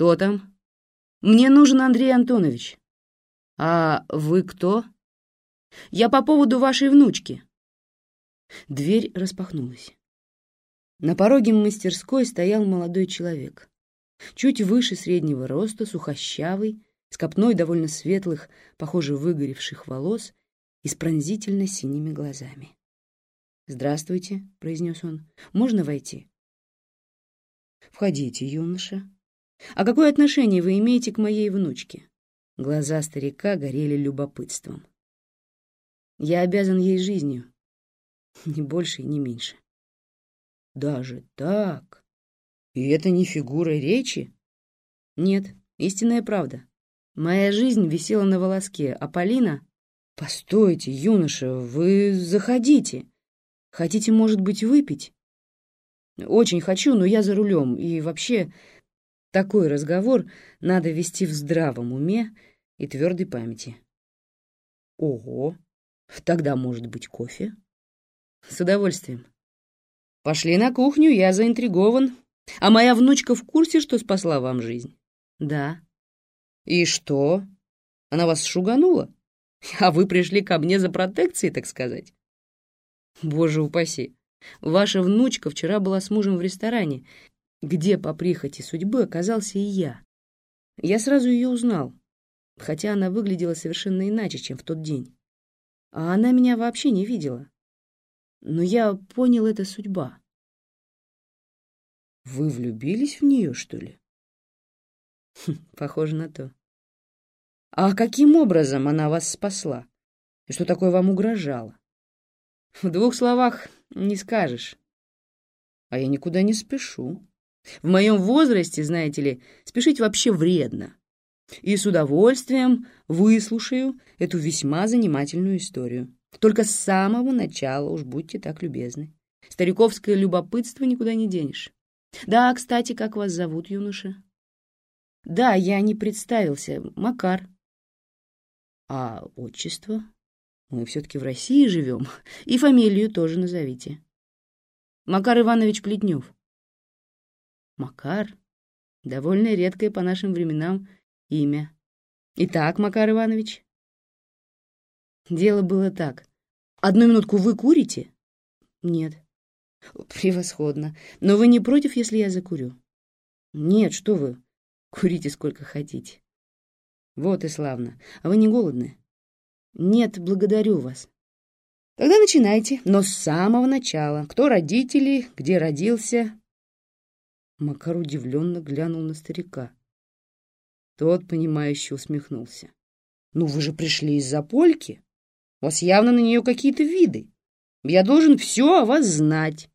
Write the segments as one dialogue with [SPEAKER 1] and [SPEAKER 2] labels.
[SPEAKER 1] Кто там? Мне нужен Андрей Антонович. А вы кто? Я по поводу вашей внучки. Дверь распахнулась. На пороге мастерской стоял молодой человек. Чуть выше среднего роста, сухощавый, с копной довольно светлых, похоже, выгоревших волос и с пронзительно синими глазами. «Здравствуйте», — произнес он. «Можно войти?» «Входите, юноша. А какое отношение вы имеете к моей внучке?» Глаза старика горели любопытством. «Я обязан ей жизнью. Ни больше и не меньше». «Даже так? И это не фигура речи?» «Нет, истинная правда. Моя жизнь висела на волоске, а Полина...» «Постойте, юноша, вы заходите. Хотите, может быть, выпить?» «Очень хочу, но я за рулем, и вообще такой разговор надо вести в здравом уме и твердой памяти». «Ого! Тогда, может быть, кофе?» «С удовольствием. Пошли на кухню, я заинтригован. А моя внучка в курсе, что спасла вам жизнь?» «Да». «И что? Она вас шуганула? А вы пришли ко мне за протекцией, так сказать?» «Боже упаси! Ваша внучка вчера была с мужем в ресторане, где по прихоти судьбы оказался и я. Я сразу ее узнал, хотя она выглядела совершенно иначе, чем в тот день. А она меня вообще не видела. Но я понял, это судьба. Вы влюбились в нее, что ли? Хм, похоже на то. А каким образом она вас спасла? И что такое вам угрожало? В двух словах не скажешь. А я никуда не спешу. В моем возрасте, знаете ли, спешить вообще вредно. И с удовольствием выслушаю эту весьма занимательную историю. Только с самого начала уж будьте так любезны. Стариковское любопытство никуда не денешь. Да, кстати, как вас зовут, юноша? Да, я не представился. Макар. А отчество? Мы все-таки в России живем. И фамилию тоже назовите. Макар Иванович Плетнев. Макар? Довольно редкое по нашим временам имя. Итак, Макар Иванович? Дело было так. Одну минутку вы курите? Нет. Превосходно. Но вы не против, если я закурю? Нет, что вы. Курите сколько хотите. Вот и славно. А вы не голодны? Нет, благодарю вас. Тогда начинайте, но с самого начала. Кто родители, где родился? Макар удивленно глянул на старика. Тот, понимающе усмехнулся. Ну, вы же пришли из-за польки. У вас явно на нее какие-то виды. Я должен все о вас знать.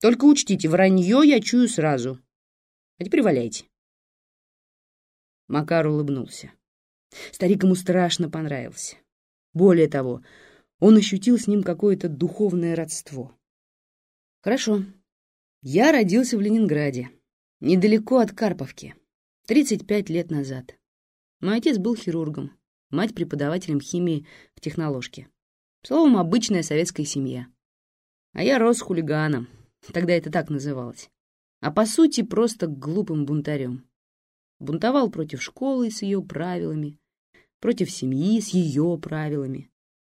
[SPEAKER 1] Только учтите, вранье я чую сразу. А теперь валяйте. Макар улыбнулся. Старик ему страшно понравился. Более того, он ощутил с ним какое-то духовное родство. Хорошо. Я родился в Ленинграде, недалеко от Карповки, 35 лет назад. Мой отец был хирургом, мать преподавателем химии в техноложке. Словом, обычная советская семья. А я рос хулиганом, тогда это так называлось. А по сути, просто глупым бунтарем. Бунтовал против школы с ее правилами, против семьи с ее правилами.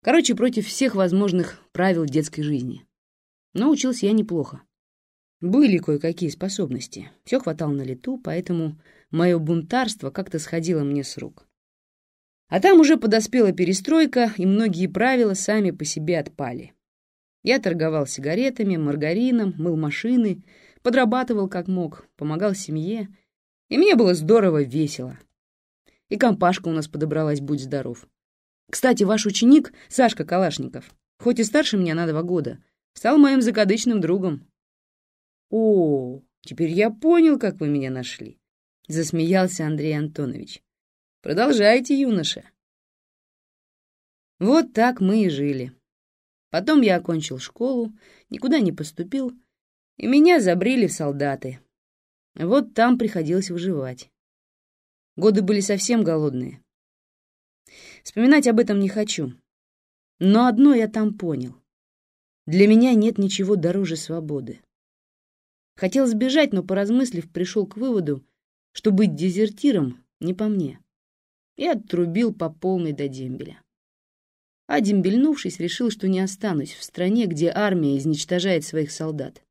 [SPEAKER 1] Короче, против всех возможных правил детской жизни. Но учился я неплохо. Были кое-какие способности. Все хватало на лету, поэтому мое бунтарство как-то сходило мне с рук. А там уже подоспела перестройка, и многие правила сами по себе отпали. Я торговал сигаретами, маргарином, мыл машины, подрабатывал как мог, помогал семье, и мне было здорово весело. И компашка у нас подобралась, будь здоров. Кстати, ваш ученик, Сашка Калашников, хоть и старше меня на два года, стал моим закадычным другом. О, теперь я понял, как вы меня нашли. Засмеялся Андрей Антонович. Продолжайте, юноша. Вот так мы и жили. Потом я окончил школу, никуда не поступил, и меня забрили в солдаты. Вот там приходилось выживать. Годы были совсем голодные. Вспоминать об этом не хочу. Но одно я там понял. Для меня нет ничего дороже свободы. Хотел сбежать, но, поразмыслив, пришел к выводу, что быть дезертиром не по мне, и отрубил по полной до дембеля. А дембельнувшись, решил, что не останусь в стране, где армия изничтожает своих солдат.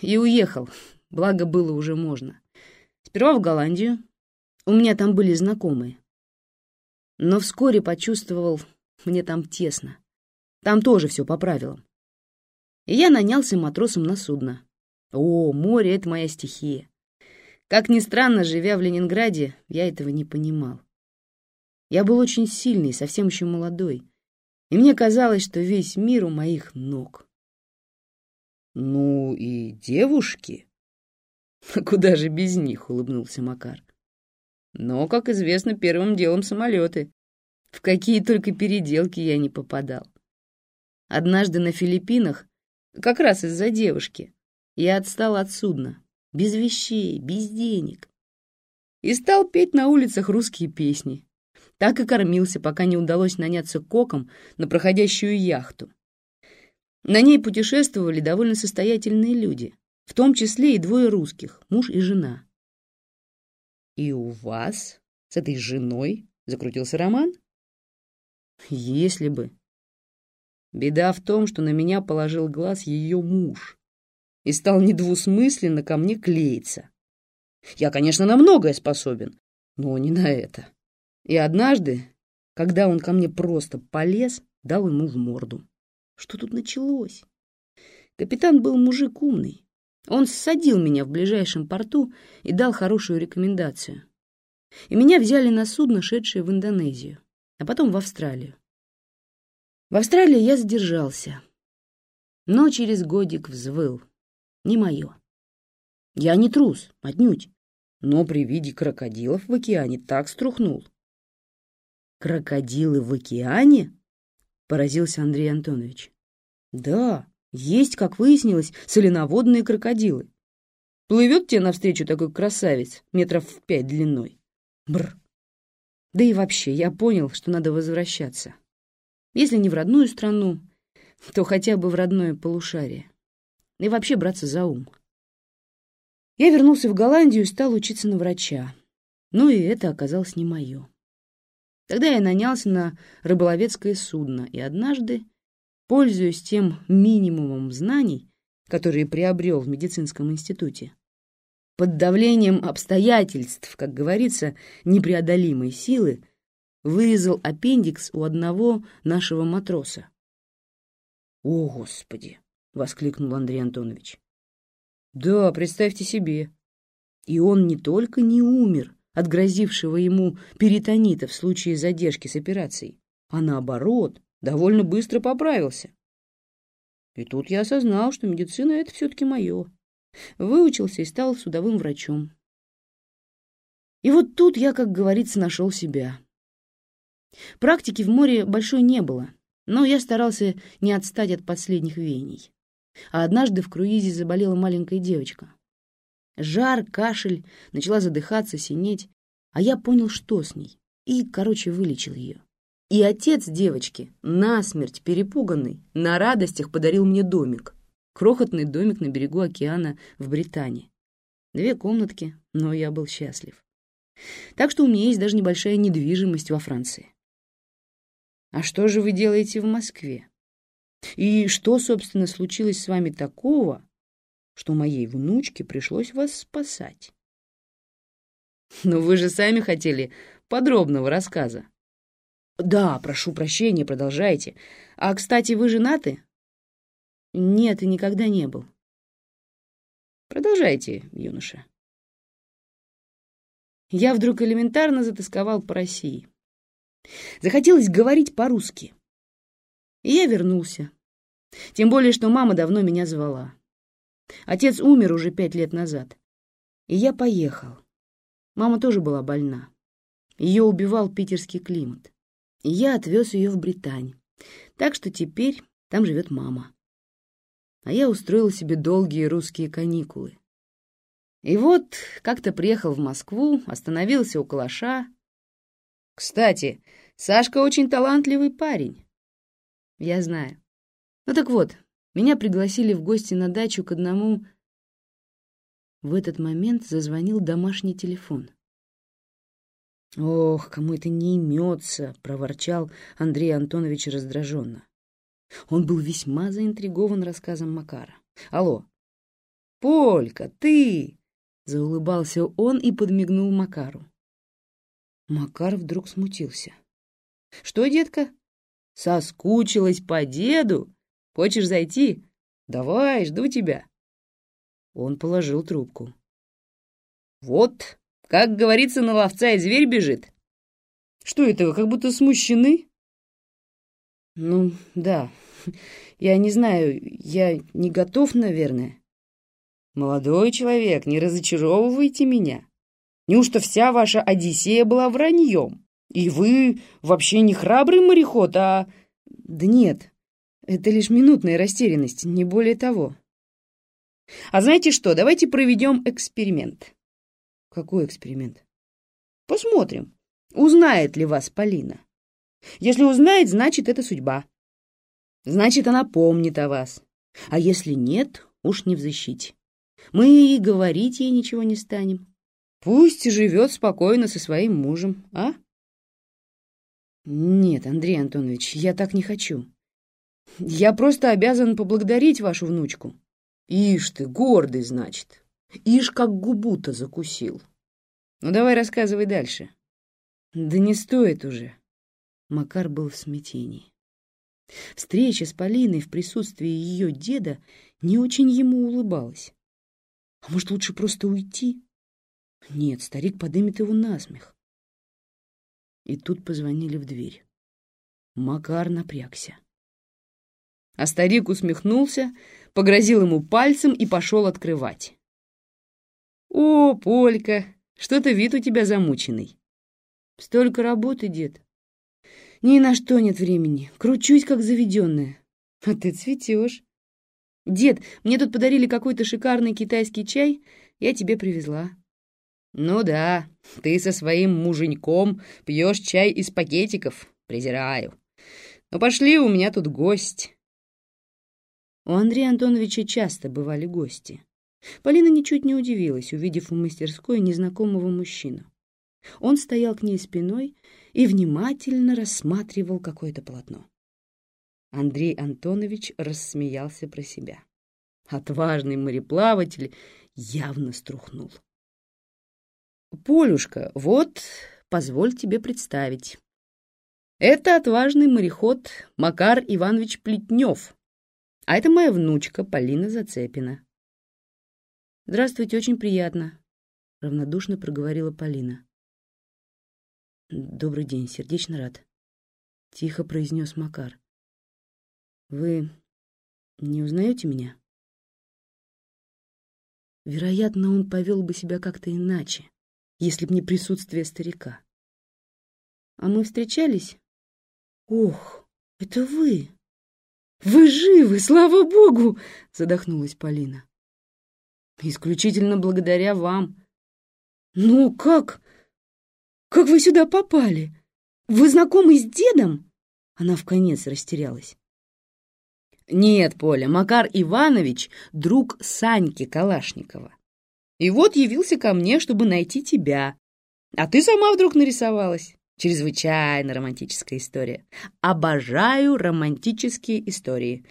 [SPEAKER 1] И уехал, благо было уже можно. Сперва в Голландию, у меня там были знакомые. Но вскоре почувствовал, мне там тесно. Там тоже все по правилам. И я нанялся матросом на судно. О, море — это моя стихия. Как ни странно, живя в Ленинграде, я этого не понимал. Я был очень сильный, совсем еще молодой, и мне казалось, что весь мир у моих ног.
[SPEAKER 2] «Ну и девушки?»
[SPEAKER 1] «Куда же без них?» — улыбнулся Макар. «Но, как известно, первым делом самолеты. В какие только переделки я не попадал. Однажды на Филиппинах, как раз из-за девушки, я отстал от судна, без вещей, без денег. И стал петь на улицах русские песни. Так и кормился, пока не удалось наняться коком на проходящую яхту. На ней путешествовали довольно состоятельные люди, в том числе и двое русских, муж и жена.
[SPEAKER 2] «И у вас с этой женой закрутился роман?»
[SPEAKER 1] «Если бы», Беда в том, что на меня положил глаз ее муж и стал недвусмысленно ко мне клеиться. Я, конечно, на многое способен, но не на это. И однажды, когда он ко мне просто полез, дал ему в морду. Что тут началось? Капитан был мужик умный. Он ссадил меня в ближайшем порту и дал хорошую рекомендацию. И меня взяли на судно, шедшее в Индонезию, а потом в Австралию. В Австралии я задержался, но через годик взвыл. Не мое. Я не трус, отнюдь, но при виде крокодилов в океане так струхнул. «Крокодилы в океане?» — поразился Андрей Антонович. «Да, есть, как выяснилось, соленоводные крокодилы. Плывет тебе навстречу такой красавец, метров в пять длиной. Бр. Да и вообще, я понял, что надо возвращаться. Если не в родную страну, то хотя бы в родное полушарие. И вообще браться за ум. Я вернулся в Голландию и стал учиться на врача. Ну и это оказалось не мое. Тогда я нанялся на рыболовецкое судно, и однажды, пользуясь тем минимумом знаний, которые приобрел в медицинском институте, под давлением обстоятельств, как говорится, непреодолимой силы, вырезал аппендикс у одного нашего матроса.
[SPEAKER 2] «О, Господи!» — воскликнул Андрей Антонович.
[SPEAKER 1] «Да, представьте себе. И он не только не умер от грозившего ему перитонита в случае задержки с операцией, а наоборот, довольно быстро поправился. И тут я осознал, что медицина — это все-таки мое. Выучился и стал судовым врачом. И вот тут я, как говорится, нашел себя. Практики в море большой не было, но я старался не отстать от последних веяний. А однажды в круизе заболела маленькая девочка. Жар, кашель, начала задыхаться, синеть, а я понял, что с ней, и, короче, вылечил ее. И отец девочки, насмерть перепуганный, на радостях подарил мне домик. Крохотный домик на берегу океана в Британии. Две комнатки, но я был счастлив. Так что у меня есть даже небольшая недвижимость во Франции. А что же вы делаете в Москве? И что, собственно, случилось с вами такого, что моей внучке пришлось вас спасать? Но вы же сами хотели подробного рассказа. Да, прошу прощения, продолжайте. А, кстати, вы женаты? Нет, и никогда не был. Продолжайте, юноша. Я вдруг элементарно затасковал по России. Захотелось говорить по-русски. И я вернулся. Тем более, что мама давно меня звала. Отец умер уже пять лет назад. И я поехал. Мама тоже была больна. Ее убивал питерский климат. И я отвез ее в Британь. Так что теперь там живет мама. А я устроил себе долгие русские каникулы. И вот как-то приехал в Москву, остановился у Калаша, кстати, Сашка очень талантливый парень. Я знаю. Ну так вот, меня пригласили в гости на дачу к одному... В этот момент зазвонил домашний телефон. «Ох, кому это не имется!» — проворчал Андрей Антонович раздраженно. Он был весьма заинтригован рассказом Макара. «Алло!» «Полька, ты!» — заулыбался он и подмигнул Макару. Макар вдруг смутился. «Что, детка? Соскучилась по деду? Хочешь зайти? Давай, жду тебя». Он положил трубку. «Вот, как говорится, на ловца и зверь бежит. Что это, вы как будто смущены?» «Ну, да. Я не знаю, я не готов, наверное». «Молодой человек, не разочаровывайте меня. Неужто вся ваша Одиссея была враньем? И вы вообще не храбрый мореход, а...» «Да нет, это лишь минутная растерянность, не более того». «А знаете что, давайте проведем эксперимент». «Какой эксперимент?» «Посмотрим, узнает ли вас Полина. Если узнает, значит, это судьба. Значит, она помнит о вас. А если нет, уж не в защите. Мы и говорить ей ничего не станем. Пусть живет спокойно со своим мужем, а? Нет, Андрей Антонович, я так не хочу. Я просто обязан поблагодарить вашу внучку. Ишь ты, гордый, значит. Ишь, как губу-то закусил. Ну, давай рассказывай дальше. Да не стоит уже. Макар был в смятении. Встреча с Полиной в присутствии ее деда не очень ему улыбалась. А может, лучше просто уйти? Нет, старик подымет его насмех. И тут позвонили в дверь. Макар напрягся. А старик усмехнулся, погрозил ему пальцем и пошел открывать. «О, Полька, что-то вид у тебя замученный». «Столько работы, дед. Ни на что нет времени. Кручусь, как заведенная. А ты цветешь. Дед, мне тут подарили какой-то шикарный китайский чай, я тебе привезла. Ну да, ты со своим муженьком пьешь чай из пакетиков. Презираю. Ну пошли, у меня тут гость. У Андрея Антоновича часто бывали гости. Полина ничуть не удивилась, увидев в мастерской незнакомого мужчину. Он стоял к ней спиной и внимательно рассматривал какое-то полотно. Андрей Антонович рассмеялся про себя. Отважный мореплаватель явно струхнул. «Полюшка, вот, позволь тебе представить. Это отважный мореход Макар Иванович Плетнев, а это моя внучка Полина Зацепина». «Здравствуйте, очень приятно», — равнодушно проговорила Полина. «Добрый день, сердечно рад», — тихо произнес Макар. Вы не узнаете меня? Вероятно, он повел бы себя как-то иначе, если б не присутствие старика. А мы встречались? Ох, это вы! Вы живы, слава богу! Задохнулась Полина. Исключительно благодаря вам. Ну как? Как вы сюда попали? Вы знакомы с дедом? Она вконец растерялась. Нет, Поля, Макар Иванович — друг Саньки Калашникова. И вот явился ко мне, чтобы найти тебя. А ты сама вдруг нарисовалась. Чрезвычайно романтическая история. Обожаю романтические истории.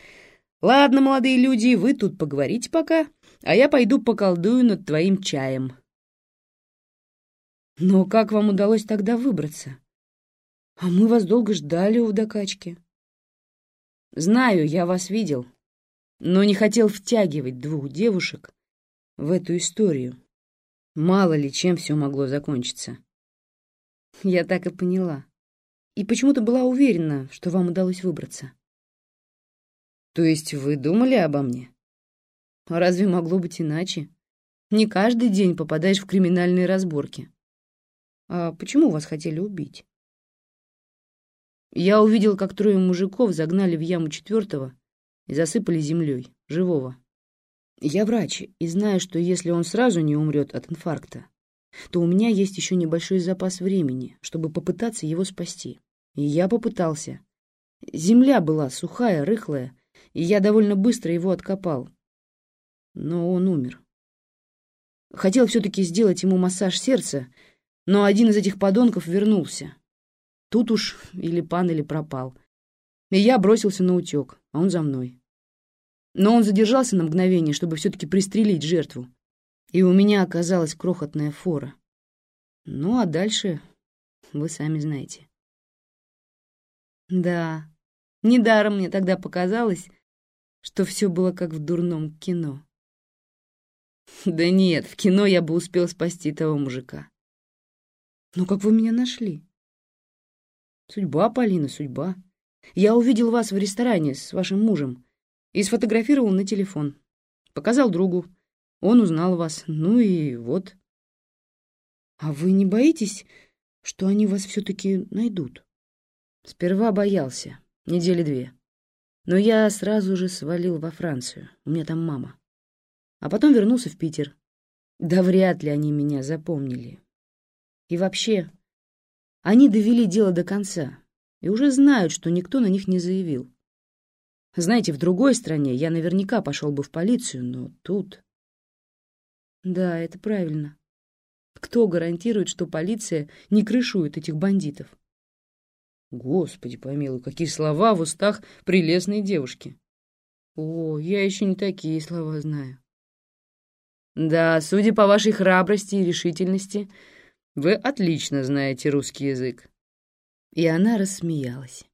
[SPEAKER 1] Ладно, молодые люди, вы тут поговорите пока, а я пойду поколдую над твоим чаем. Но как вам удалось тогда выбраться? А мы вас долго ждали у докачки. Знаю, я вас видел, но не хотел втягивать двух девушек в эту историю. Мало ли чем все могло закончиться. Я так и поняла. И почему-то была уверена, что вам удалось выбраться. То есть вы думали обо мне? Разве могло быть иначе? Не каждый день попадаешь в криминальные разборки. А почему вас хотели убить? Я увидел, как трое мужиков загнали в яму четвертого и засыпали землей, живого. Я врач и знаю, что если он сразу не умрет от инфаркта, то у меня есть еще небольшой запас времени, чтобы попытаться его спасти. И я попытался. Земля была сухая, рыхлая, и я довольно быстро его откопал. Но он умер. Хотел все-таки сделать ему массаж сердца, но один из этих подонков вернулся. Тут уж или пан, или пропал. И я бросился на утек, а он за мной. Но он задержался на мгновение, чтобы все-таки пристрелить жертву. И у меня оказалась крохотная фора. Ну, а дальше вы сами знаете. Да, недаром мне тогда показалось, что все было как в дурном кино. Да нет, в кино я бы успел спасти того мужика. Но как вы меня нашли? Судьба, Полина, судьба. Я увидел вас в ресторане с вашим мужем и сфотографировал на телефон. Показал другу. Он узнал вас. Ну и вот. А вы не боитесь, что они вас все-таки найдут? Сперва боялся. Недели две. Но я сразу же свалил во Францию. У меня там мама. А потом вернулся в Питер. Да вряд ли они меня запомнили. И вообще, они довели дело до конца и уже знают, что никто на них не заявил. Знаете, в другой стране я наверняка пошел бы в полицию, но тут... Да, это правильно. Кто гарантирует, что полиция не крышует этих бандитов? Господи помилуй, какие слова в устах прелестной девушки. О, я еще не такие слова знаю. Да, судя по вашей храбрости и решительности, вы отлично знаете русский язык. И она рассмеялась.